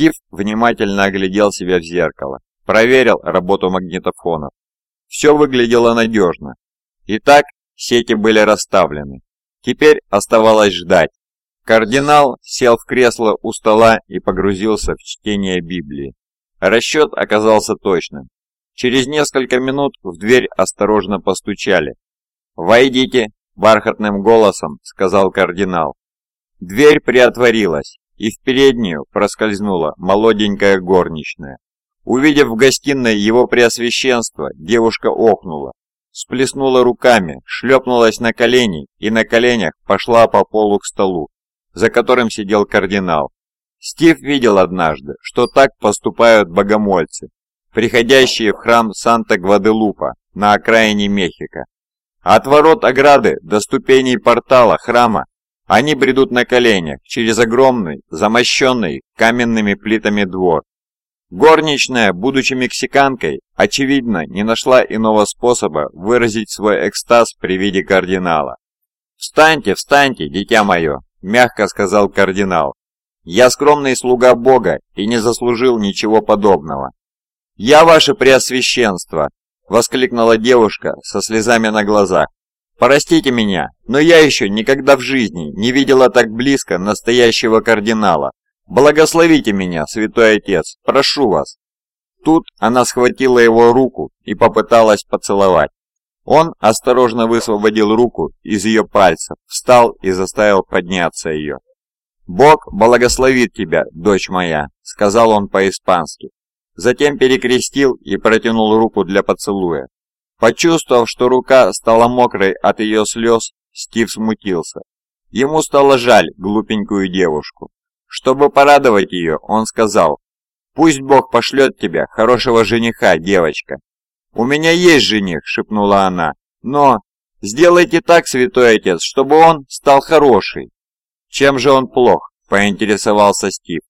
Стив внимательно оглядел себя в зеркало, проверил работу магнитофонов. Все выглядело надежно. Итак, сети были расставлены. Теперь оставалось ждать. Кардинал сел в кресло у стола и погрузился в чтение Библии. Расчет оказался точным. Через несколько минут в дверь осторожно постучали. «Войдите!» – бархатным голосом сказал кардинал. Дверь приотворилась, и в переднюю проскользнула молоденькая горничная. Увидев в гостиной его преосвященство, девушка охнула, сплеснула руками, шлепнулась на колени и на коленях пошла по полу к столу, за которым сидел кардинал. Стив видел однажды, что так поступают богомольцы, приходящие в храм Санта-Гваделупа на окраине Мехико. От ворот ограды до ступеней портала храма они бредут на коленях через огромный, замощенный каменными плитами двор. Горничная, будучи мексиканкой, очевидно, не нашла иного способа выразить свой экстаз при виде кардинала. «Встаньте, встаньте, дитя мое!» – мягко сказал кардинал. «Я скромный слуга Бога и не заслужил ничего подобного». «Я ваше преосвященство!» – воскликнула девушка со слезами на глазах. Простите меня, но я еще никогда в жизни не видела так близко настоящего кардинала. Благословите меня, святой отец, прошу вас. Тут она схватила его руку и попыталась поцеловать. Он осторожно высвободил руку из ее пальцев, встал и заставил подняться ее. «Бог благословит тебя, дочь моя», — сказал он по-испански. Затем перекрестил и протянул руку для поцелуя. Почувствовав, что рука стала мокрой от ее слез, Стив смутился. Ему стало жаль глупенькую девушку. Чтобы порадовать ее, он сказал, «Пусть Бог пошлет тебе хорошего жениха, девочка». «У меня есть жених», — шепнула она, «но сделайте так, святой отец, чтобы он стал хороший». «Чем же он плох?» — поинтересовался Стив.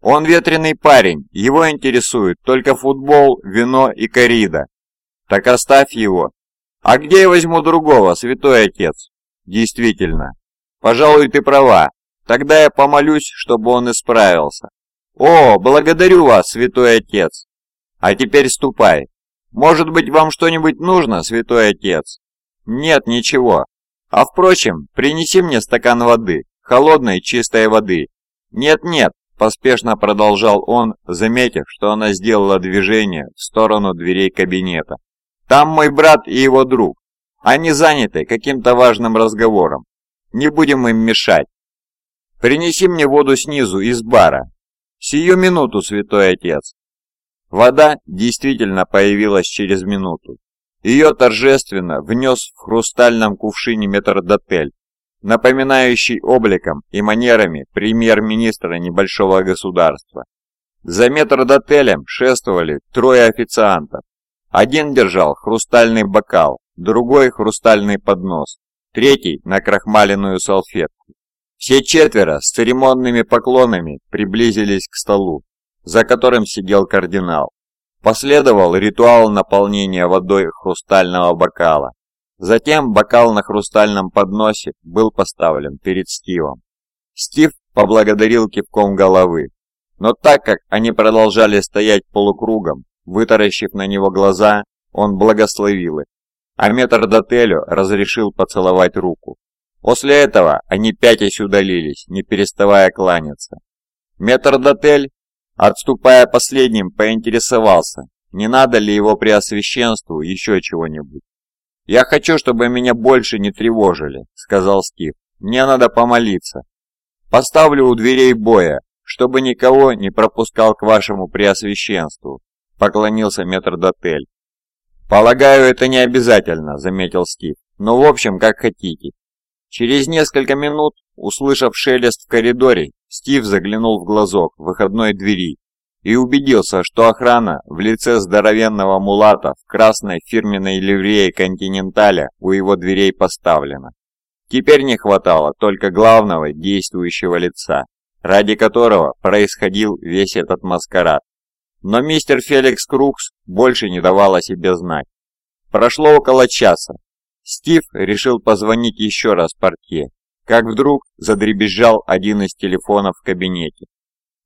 «Он ветреный парень, его интересует только футбол, вино и корида. Так оставь его. А где я возьму другого, святой отец? Действительно. Пожалуй, ты права. Тогда я помолюсь, чтобы он исправился. О, благодарю вас, святой отец. А теперь ступай. Может быть, вам что-нибудь нужно, святой отец? Нет, ничего. А впрочем, принеси мне стакан воды, холодной чистой воды. Нет-нет, поспешно продолжал он, заметив, что она сделала движение в сторону дверей кабинета. Там мой брат и его друг. Они заняты каким-то важным разговором. Не будем им мешать. Принеси мне воду снизу, из бара. Сию минуту, святой отец. Вода действительно появилась через минуту. Ее торжественно внес в хрустальном кувшине метрдотель, напоминающий обликом и манерами премьер-министра небольшого государства. За метрдотелем шествовали трое официантов, один держал хрустальный бокал, другой хрустальный поднос, третий на крахмаленную салфетку. Все четверо с церемонными поклонами приблизились к столу, за которым сидел кардинал. Последовал ритуал наполнения водой хрустального бокала. Затем бокал на хрустальном подносе был поставлен перед Стивом. Стив поблагодарил кивком головы, но так как они продолжали стоять полукругом, Вытаращив на него глаза, он благословил их, а метрдотелю разрешил поцеловать руку. После этого они пятясь удалились, не переставая кланяться. Метрдотель, отступая последним, поинтересовался, не надо ли его преосвященству еще чего-нибудь. «Я хочу, чтобы меня больше не тревожили», — сказал Стив. «Мне надо помолиться. Поставлю у дверей боя, чтобы никого не пропускал к вашему преосвященству поклонился метрдотель. «Полагаю, это не обязательно», — заметил Стив. «Но в общем, как хотите». Через несколько минут, услышав шелест в коридоре, Стив заглянул в глазок выходной двери и убедился, что охрана в лице здоровенного мулата в красной фирменной ливрее «Континенталя» у его дверей поставлена. Теперь не хватало только главного действующего лица, ради которого происходил весь этот маскарад. Но мистер Феликс Крукс больше не давал о себе знать. Прошло около часа. Стив решил позвонить еще раз портье, как вдруг задребезжал один из телефонов в кабинете.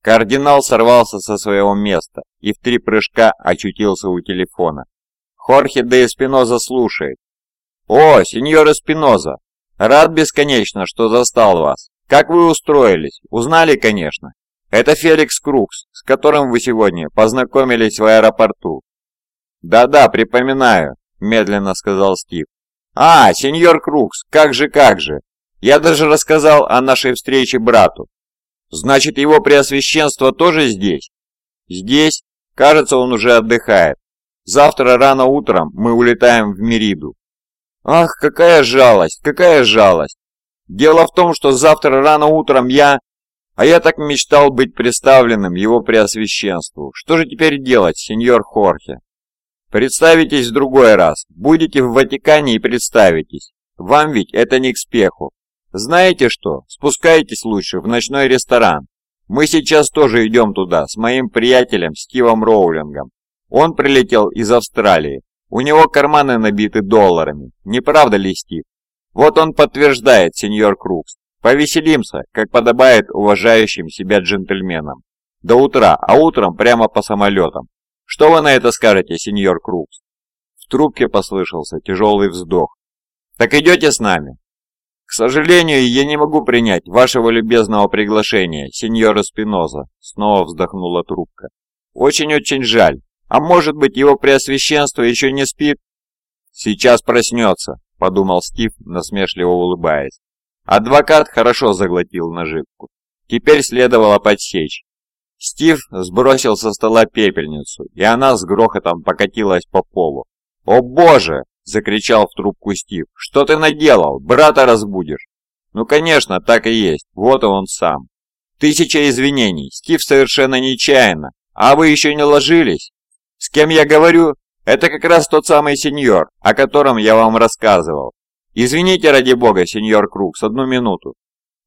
Кардинал сорвался со своего места и в три прыжка очутился у телефона. Хорхе де Эспиноза слушает. «О, сеньор Эспиноза! Рад бесконечно, что застал вас. Как вы устроились? Узнали, конечно. Это Феликс Крукс, с которым вы сегодня познакомились в аэропорту». «Да-да, припоминаю», – медленно сказал Стив. «А, сеньор Крукс, как же, как же! Я даже рассказал о нашей встрече брату. Значит, его преосвященство тоже здесь? Здесь? Кажется, он уже отдыхает. Завтра рано утром мы улетаем в Мериду. Ах, какая жалость, какая жалость. Дело в том, что завтра рано утром я... А я так мечтал быть представленным его преосвященству. Что же теперь делать, сеньор Хорхе? Представитесь в другой раз. Будете в Ватикане и представитесь. Вам ведь это не к спеху. Знаете что, спускайтесь лучше в ночной ресторан. Мы сейчас тоже идем туда с моим приятелем Стивом Роулингом. Он прилетел из Австралии. У него карманы набиты долларами. Не правда ли, Стив? Вот он подтверждает, сеньор Крукс. Повеселимся, как подобает уважающим себя джентльменам. До утра, а утром прямо по самолетам. Что вы на это скажете, сеньор Крукс? В трубке послышался тяжелый вздох. Так идете с нами? «К сожалению, я не могу принять вашего любезного приглашения, сеньора Спиноза», — снова вздохнула трубка. «Очень-очень жаль. А может быть, его преосвященство еще не спит?» «Сейчас проснется», — подумал Стив, насмешливо улыбаясь. Адвокат хорошо заглотил наживку. Теперь следовало подсечь. Стив сбросил со стола пепельницу, и она с грохотом покатилась по полу. «О боже!» — закричал в трубку Стив. «Что ты наделал? Брата разбудишь!» «Ну, конечно, так и есть. Вот и он сам». «Тысяча извинений. Стив совершенно нечаянно. А вы еще не ложились?» «С кем я говорю? Это как раз тот самый сеньор, о котором я вам рассказывал. Извините, ради бога, сеньор Крукс, одну минуту.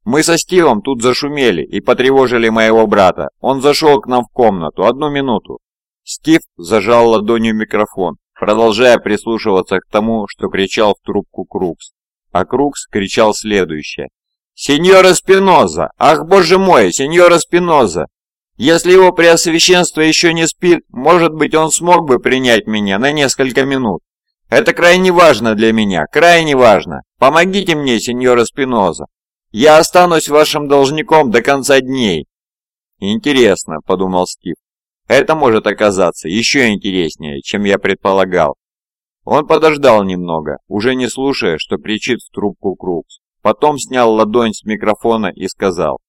Мы со Стивом тут зашумели и потревожили моего брата. Он зашел к нам в комнату. Одну минуту». Стив зажал ладонью микрофон продолжая прислушиваться к тому, что кричал в трубку Крукс. А Крукс кричал следующее. «Сеньора Спиноза! Ах, боже мой, сеньора Спиноза! Если его преосвященство еще не спит, может быть, он смог бы принять меня на несколько минут. Это крайне важно для меня, крайне важно. Помогите мне, сеньора Спиноза. Я останусь вашим должником до конца дней». «Интересно», — подумал Стив, это может оказаться еще интереснее, чем я предполагал. Он подождал немного, уже не слушая, что кричит в трубку Крукс. Потом снял ладонь с микрофона и сказал.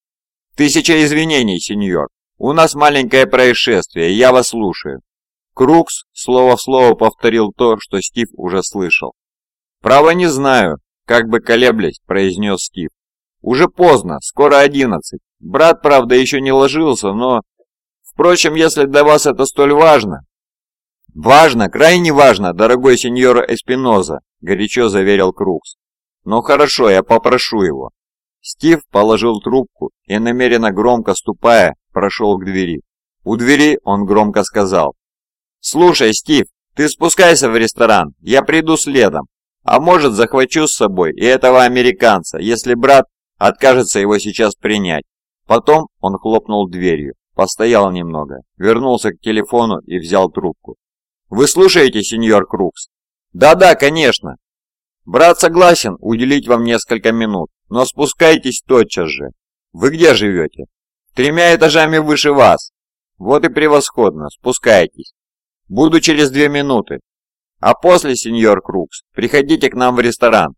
«Тысяча извинений, сеньор. У нас маленькое происшествие, я вас слушаю». Крукс слово в слово повторил то, что Стив уже слышал. «Право не знаю», как бы колеблясь, произнес Стив. «Уже поздно, скоро одиннадцать. Брат, правда, еще не ложился, но Впрочем, если для вас это столь важно...» «Важно, крайне важно, дорогой сеньор Эспиноза», — горячо заверил Крукс. «Ну хорошо, я попрошу его». Стив положил трубку и, намеренно громко ступая, прошел к двери. У двери он громко сказал. «Слушай, Стив, ты спускайся в ресторан, я приду следом. А может, захвачу с собой и этого американца, если брат откажется его сейчас принять». Потом он хлопнул дверью. Постоял немного, вернулся к телефону и взял трубку. «Вы слушаете, сеньор Крукс?» «Да-да, конечно!» «Брат согласен уделить вам несколько минут, но спускайтесь тотчас же. Вы где живете?» «Тремя этажами выше вас». «Вот и превосходно, спускайтесь. Буду через две минуты. А после, сеньор Крукс, приходите к нам в ресторан.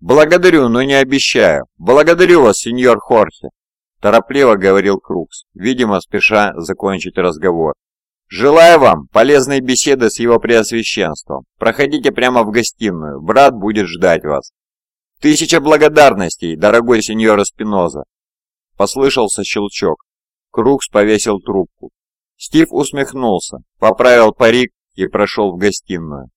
Благодарю, но не обещаю. Благодарю вас, сеньор Хорхе. Торопливо говорил Крукс, видимо, спеша закончить разговор. «Желаю вам полезной беседы с его преосвященством. Проходите прямо в гостиную, брат будет ждать вас». «Тысяча благодарностей, дорогой сеньор Спиноза!» Послышался щелчок. Крукс повесил трубку. Стив усмехнулся, поправил парик и прошел в гостиную.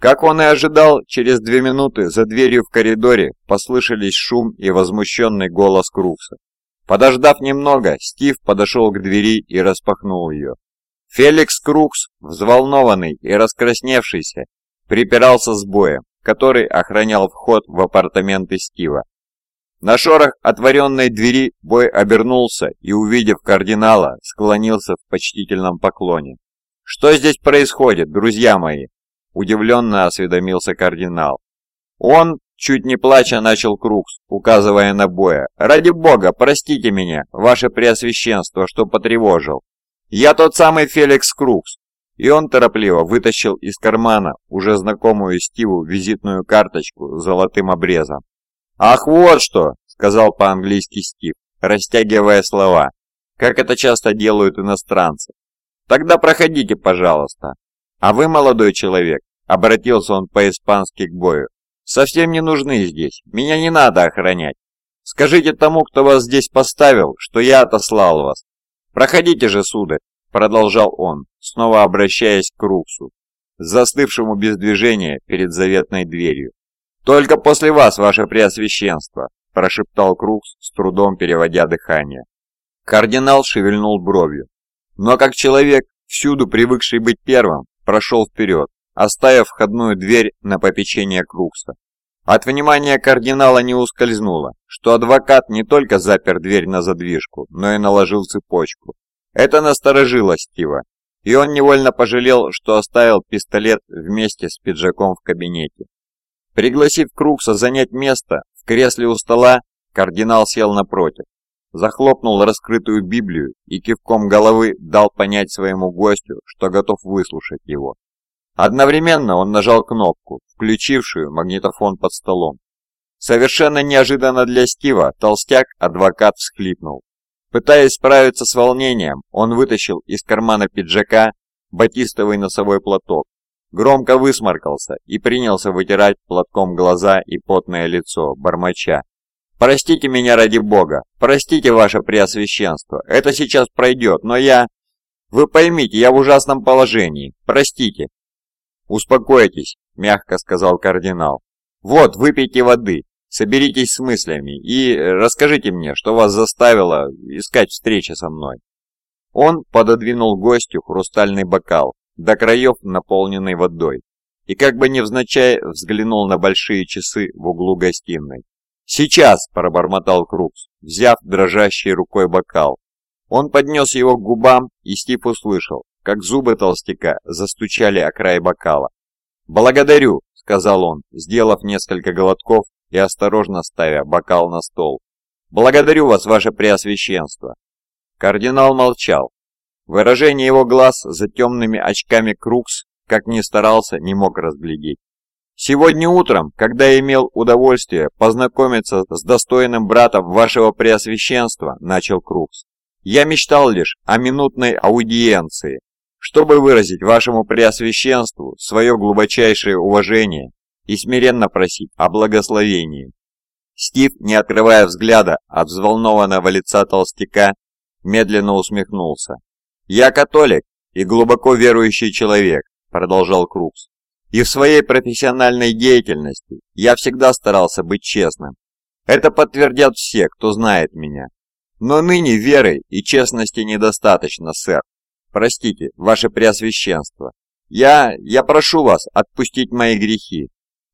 Как он и ожидал, через две минуты за дверью в коридоре послышались шум и возмущенный голос Крукса. Подождав немного, Стив подошел к двери и распахнул ее. Феликс Крукс, взволнованный и раскрасневшийся, припирался с боем, который охранял вход в апартаменты Стива. На шорох отворенной двери Бой обернулся и, увидев кардинала, склонился в почтительном поклоне. «Что здесь происходит, друзья мои?» – удивленно осведомился кардинал. Он, чуть не плача, начал Крукс, указывая на Боя. «Ради бога, простите меня, ваше преосвященство, что потревожил. Я тот самый Феликс Крукс». И он торопливо вытащил из кармана уже знакомую Стиву визитную карточку с золотым обрезом. «Ах, вот что!» — сказал по-английски Стив, растягивая слова, как это часто делают иностранцы. «Тогда проходите, пожалуйста. А вы, молодой человек, — обратился он по-испански к бою, — совсем не нужны здесь, меня не надо охранять. Скажите тому, кто вас здесь поставил, что я отослал вас. Проходите же, сударь, — продолжал он, снова обращаясь к Руксу, застывшему без движения перед заветной дверью. «Только после вас, ваше преосвященство!» – прошептал Крукс, с трудом переводя дыхание. Кардинал шевельнул бровью, но как человек, всюду привыкший быть первым, прошел вперед, оставив входную дверь на попечение Крукса. От внимания кардинала не ускользнуло, что адвокат не только запер дверь на задвижку, но и наложил цепочку. Это насторожило Стива, и он невольно пожалел, что оставил пистолет вместе с пиджаком в кабинете. Пригласив Крукса занять место в кресле у стола, кардинал сел напротив, захлопнул раскрытую Библию и кивком головы дал понять своему гостю, что готов выслушать его. Одновременно он нажал кнопку, включившую магнитофон под столом. Совершенно неожиданно для Стива толстяк-адвокат всхлипнул. Пытаясь справиться с волнением, он вытащил из кармана пиджака батистовый носовой платок громко высморкался и принялся вытирать платком глаза и потное лицо, бормоча. «Простите меня ради бога! Простите, ваше преосвященство! Это сейчас пройдет, но я... Вы поймите, я в ужасном положении! Простите!» «Успокойтесь», — мягко сказал кардинал. «Вот, выпейте воды, соберитесь с мыслями и расскажите мне, что вас заставило искать встречи со мной». Он пододвинул гостю хрустальный бокал до краев наполненный водой, и как бы невзначай взглянул на большие часы в углу гостиной. «Сейчас!» – пробормотал Крукс, взяв дрожащей рукой бокал. Он поднес его к губам, и Стив услышал, как зубы толстяка застучали о край бокала. «Благодарю!» – сказал он, сделав несколько глотков и осторожно ставя бокал на стол. «Благодарю вас, ваше преосвященство!» Кардинал молчал, Выражение его глаз за темными очками Крукс, как ни старался, не мог разглядеть. «Сегодня утром, когда я имел удовольствие познакомиться с достойным братом вашего преосвященства», — начал Крукс, «я мечтал лишь о минутной аудиенции, чтобы выразить вашему преосвященству свое глубочайшее уважение и смиренно просить о благословении». Стив, не открывая взгляда от взволнованного лица толстяка, медленно усмехнулся. «Я католик и глубоко верующий человек», – продолжал Крукс. «И в своей профессиональной деятельности я всегда старался быть честным. Это подтвердят все, кто знает меня. Но ныне веры и честности недостаточно, сэр. Простите, ваше преосвященство. Я... я прошу вас отпустить мои грехи.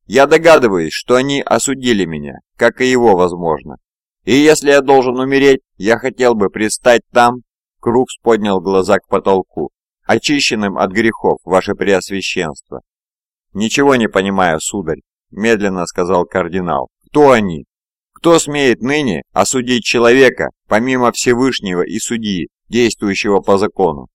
Я догадываюсь, что они осудили меня, как и его, возможно. И если я должен умереть, я хотел бы предстать там, Крукс поднял глаза к потолку. «Очищенным от грехов, ваше преосвященство!» «Ничего не понимаю, сударь», — медленно сказал кардинал. «Кто они? Кто смеет ныне осудить человека, помимо Всевышнего и судьи, действующего по закону?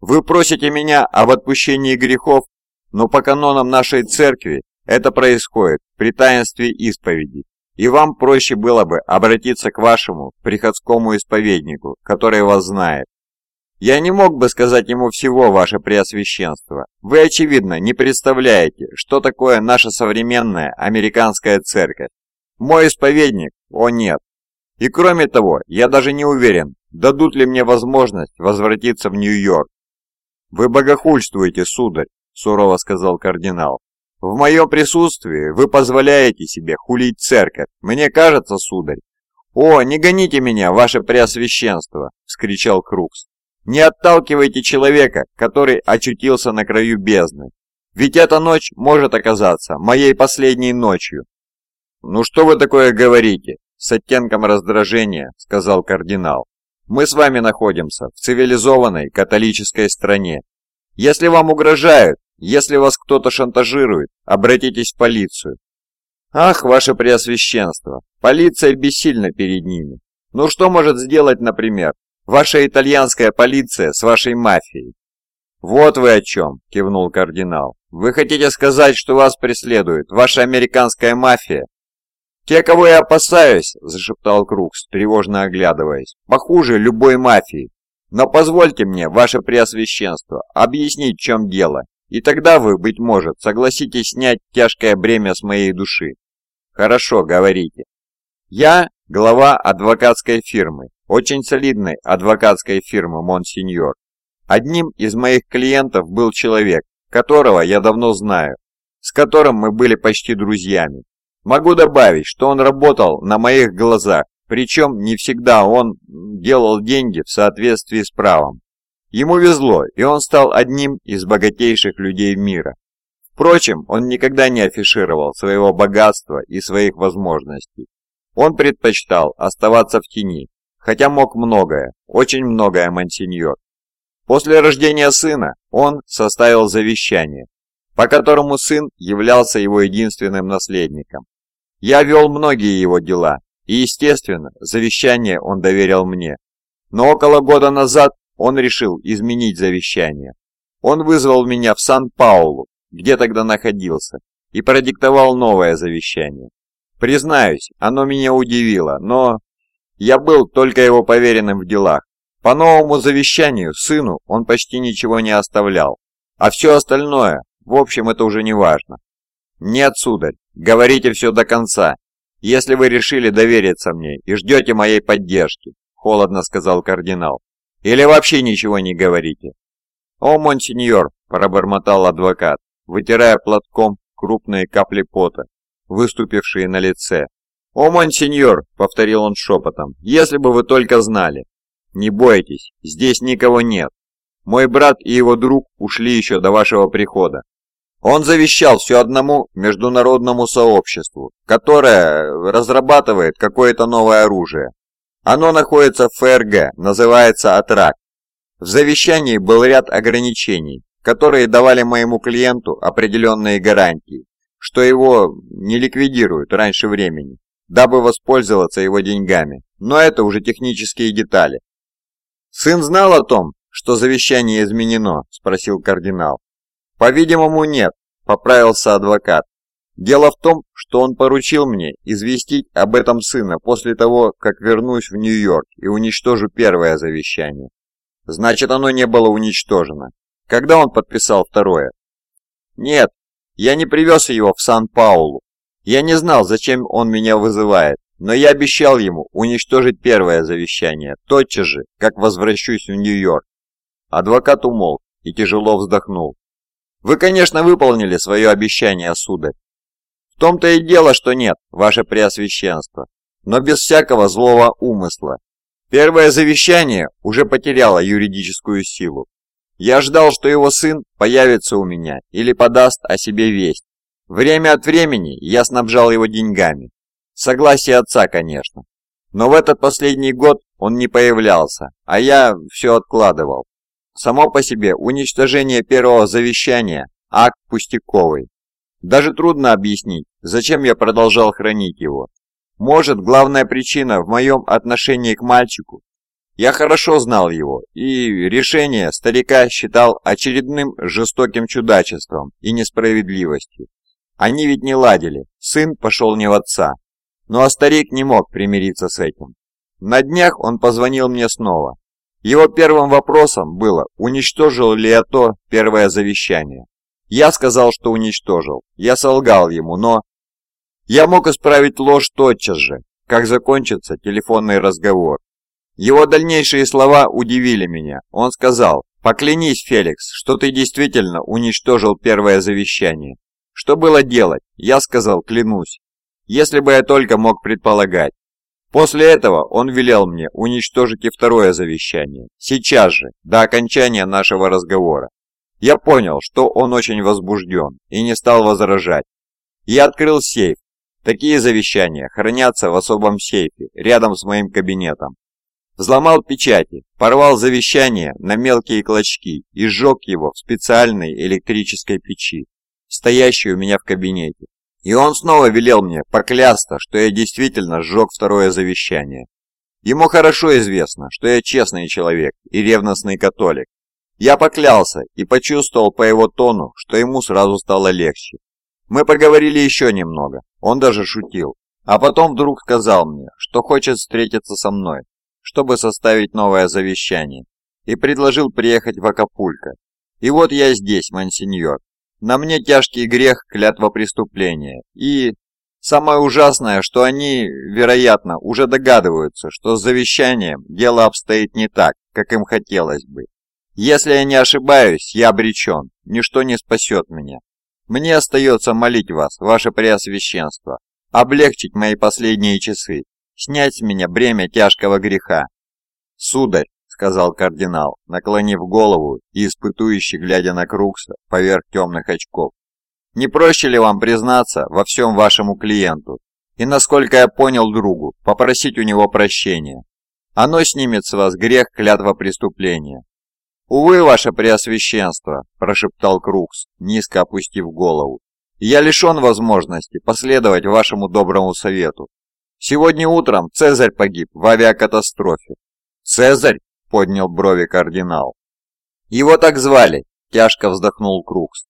Вы просите меня об отпущении грехов, но по канонам нашей церкви это происходит при таинстве исповеди, и вам проще было бы обратиться к вашему приходскому исповеднику, который вас знает. Я не мог бы сказать ему всего, ваше преосвященство. Вы, очевидно, не представляете, что такое наша современная американская церковь. Мой исповедник? О нет. И кроме того, я даже не уверен, дадут ли мне возможность возвратиться в Нью-Йорк. «Вы богохульствуете, сударь», — сурово сказал кардинал. В моем присутствии вы позволяете себе хулить церковь. Мне кажется, сударь. О, не гоните меня, ваше преосвященство, вскричал Крукс. Не отталкивайте человека, который очутился на краю бездны. Ведь эта ночь может оказаться моей последней ночью. Ну что вы такое говорите? С оттенком раздражения сказал кардинал. «Мы с вами находимся в цивилизованной католической стране. Если вам угрожают, если вас кто-то шантажирует, обратитесь в полицию. Ах, ваше преосвященство, полиция бессильна перед ними. Ну что может сделать, например, ваша итальянская полиция с вашей мафией? Вот вы о чем, кивнул кардинал. Вы хотите сказать, что вас преследует ваша американская мафия? Те, кого я опасаюсь, зашептал Крукс, тревожно оглядываясь, похуже любой мафии. Но позвольте мне, ваше преосвященство, объяснить, в чем дело, и тогда вы, быть может, согласитесь снять тяжкое бремя с моей души. Хорошо, говорите. Я глава адвокатской фирмы, очень солидной адвокатской фирмы, монсеньор. Одним из моих клиентов был человек, которого я давно знаю, с которым мы были почти друзьями. Могу добавить, что он работал на моих глазах, причем не всегда он делал деньги в соответствии с правом. Ему везло, и он стал одним из богатейших людей мира. Впрочем, он никогда не афишировал своего богатства и своих возможностей. Он предпочитал оставаться в тени, хотя мог многое, очень многое, мансиньор. После рождения сына он составил завещание, по которому сын являлся его единственным наследником. Я вел многие его дела, и, естественно, завещание он доверил мне. Но около года назад он решил изменить завещание. Он вызвал меня в Сан-Паулу, где тогда находился, и продиктовал новое завещание. Признаюсь, оно меня удивило, но я был только его поверенным в делах. По новому завещанию сыну он почти ничего не оставлял, а все остальное, в общем, это уже не важно. Нет, сударь, говорите все до конца, если вы решили довериться мне и ждете моей поддержки, холодно сказал кардинал. Или вообще ничего не говорите. О, монсеньор, пробормотал адвокат, вытирая платком крупные капли пота, выступившие на лице. «О, монсеньор!» — повторил он шепотом. «Если бы вы только знали!» «Не бойтесь, здесь никого нет. Мой брат и его друг ушли еще до вашего прихода. Он завещал все одному международному сообществу, которое разрабатывает какое-то новое оружие. Оно находится в ФРГ, называется «Атрак». В завещании был ряд ограничений, которые давали моему клиенту определенные гарантии, что его не ликвидируют раньше времени, дабы воспользоваться его деньгами. Но это уже технические детали. «Сын знал о том, что завещание изменено?» – спросил кардинал. «По-видимому, нет», – поправился адвокат. «Дело в том, что он поручил мне известить об этом сына после того, как вернусь в Нью-Йорк и уничтожу первое завещание. Значит, оно не было уничтожено. Когда он подписал второе? Нет, я не привез его в Сан-Паулу. Я не знал, зачем он меня вызывает, но я обещал ему уничтожить первое завещание, тотчас же, как возвращусь в Нью-Йорк. Адвокат умолк и тяжело вздохнул. Вы, конечно, выполнили свое обещание, сударь. В том-то и дело, что нет, ваше преосвященство, но без всякого злого умысла. Первое завещание уже потеряло юридическую силу. Я ждал, что его сын появится у меня или подаст о себе весть. Время от времени я снабжал его деньгами. Согласие отца, конечно. Но в этот последний год он не появлялся, а я все откладывал. Само по себе уничтожение первого завещания – акт пустяковый. Даже трудно объяснить, зачем я продолжал хранить его. Может, главная причина в моем отношении к мальчику я хорошо знал его, и решение старика считал очередным жестоким чудачеством и несправедливостью. Они ведь не ладили, сын пошел не в отца. Ну а старик не мог примириться с этим. На днях он позвонил мне снова. Его первым вопросом было, уничтожил ли я то первое завещание. Я сказал, что уничтожил. Я солгал ему, но... Я мог исправить ложь тотчас же, как закончится телефонный разговор. Его дальнейшие слова удивили меня. Он сказал, «Поклянись, Феликс, что ты действительно уничтожил первое завещание». Что было делать? Я сказал, клянусь. Если бы я только мог предполагать. После этого он велел мне уничтожить и второе завещание. Сейчас же, до окончания нашего разговора. Я понял, что он очень возбужден и не стал возражать. Я открыл сейф, Такие завещания хранятся в особом сейфе, рядом с моим кабинетом. Взломал печати, порвал завещание на мелкие клочки и сжег его в специальной электрической печи, стоящей у меня в кабинете. И он снова велел мне поклясться, что я действительно сжег второе завещание. Ему хорошо известно, что я честный человек и ревностный католик. Я поклялся и почувствовал по его тону, что ему сразу стало легче. Мы поговорили еще немного, он даже шутил, а потом вдруг сказал мне, что хочет встретиться со мной, чтобы составить новое завещание, и предложил приехать в Акапулько. И вот я здесь, мансиньор. На мне тяжкий грех клятва преступления, и... Самое ужасное, что они, вероятно, уже догадываются, что с завещанием дело обстоит не так, как им хотелось бы. Если я не ошибаюсь, я обречен, ничто не спасет меня. Мне остается молить вас, ваше преосвященство, облегчить мои последние часы, снять с меня бремя тяжкого греха. «Сударь», — сказал кардинал, наклонив голову и испытующий, глядя на Крукса поверх темных очков, не проще ли вам признаться во всем вашему клиенту и, насколько я понял другу, попросить у него прощения? Оно снимет с вас грех клятва преступления. «Увы, ваше преосвященство», – прошептал Крукс, низко опустив голову. «Я лишен возможности последовать вашему доброму совету. Сегодня утром Цезарь погиб в авиакатастрофе». «Цезарь?» – поднял брови кардинал. «Его так звали», – тяжко вздохнул Крукс.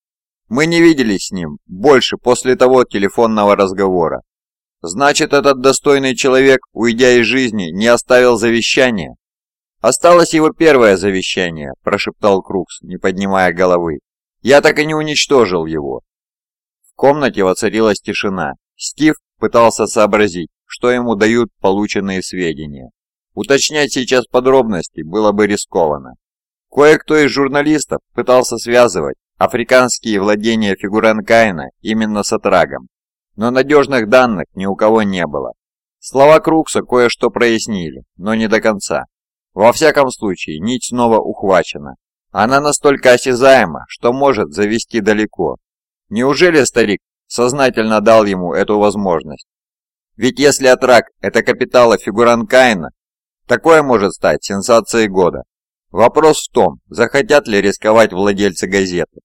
Мы не виделись с ним больше после того телефонного разговора. Значит, этот достойный человек, уйдя из жизни, не оставил завещания? Осталось его первое завещание, прошептал Крукс, не поднимая головы. Я так и не уничтожил его. В комнате воцарилась тишина. Стив пытался сообразить, что ему дают полученные сведения. Уточнять сейчас подробности было бы рискованно. Кое-кто из журналистов пытался связывать африканские владения Фигуранкаина именно с Атрагом, но надежных данных ни у кого не было. Слова Крукса кое-что прояснили, но не до конца. Во всяком случае, нить снова ухвачена. Она настолько осязаема, что может завести далеко. Неужели старик сознательно дал ему эту возможность? Ведь если Атрак – это капиталы Фигуранкаина, такое может стать сенсацией года. Вопрос в том, захотят ли рисковать владельцы газеты.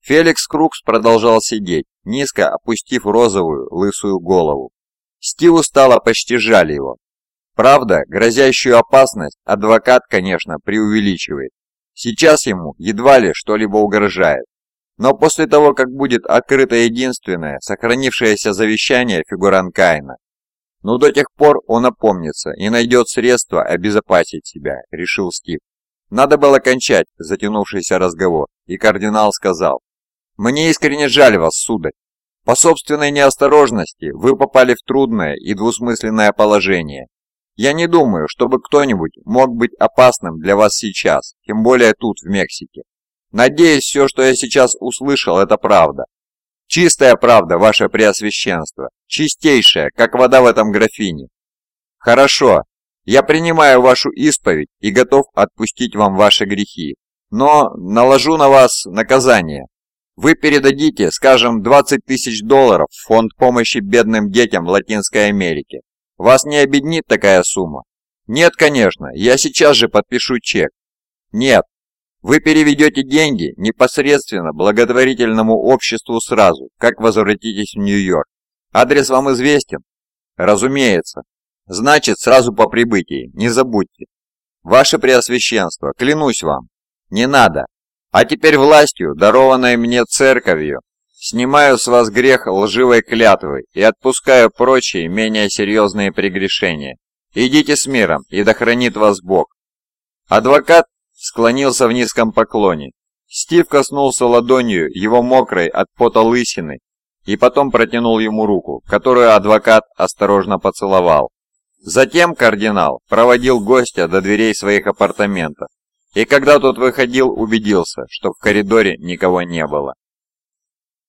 Феликс Крукс продолжал сидеть, низко опустив розовую, лысую голову. Стиву стало почти жаль его. Правда, грозящую опасность адвокат, конечно, преувеличивает. Сейчас ему едва ли что-либо угрожает. Но после того, как будет открыто единственное, сохранившееся завещание Фигуранкайна, ну до тех пор он опомнится и найдет средства обезопасить себя, решил Стив. Надо было кончать затянувшийся разговор, и кардинал сказал, «Мне искренне жаль вас, сударь. По собственной неосторожности вы попали в трудное и двусмысленное положение. Я не думаю, чтобы кто-нибудь мог быть опасным для вас сейчас, тем более тут, в Мексике. Надеюсь, все, что я сейчас услышал, это правда. Чистая правда, ваше преосвященство, чистейшая, как вода в этом графине. Хорошо, я принимаю вашу исповедь и готов отпустить вам ваши грехи, но наложу на вас наказание. Вы передадите, скажем, 20 тысяч долларов в фонд помощи бедным детям Латинской Америке. Вас не обеднит такая сумма? Нет, конечно, я сейчас же подпишу чек. Нет, вы переведете деньги непосредственно благотворительному обществу сразу, как возвратитесь в Нью-Йорк. Адрес вам известен? Разумеется. Значит, сразу по прибытии, не забудьте. Ваше Преосвященство, клянусь вам. Не надо. А теперь властью, дарованной мне церковью, снимаю с вас грех лживой клятвы и отпускаю прочие, менее серьезные прегрешения. Идите с миром, и да хранит вас Бог. Адвокат склонился в низком поклоне. Стив коснулся ладонью его мокрой от пота лысины и потом протянул ему руку, которую адвокат осторожно поцеловал. Затем кардинал проводил гостя до дверей своих апартаментов и когда тот выходил, убедился, что в коридоре никого не было.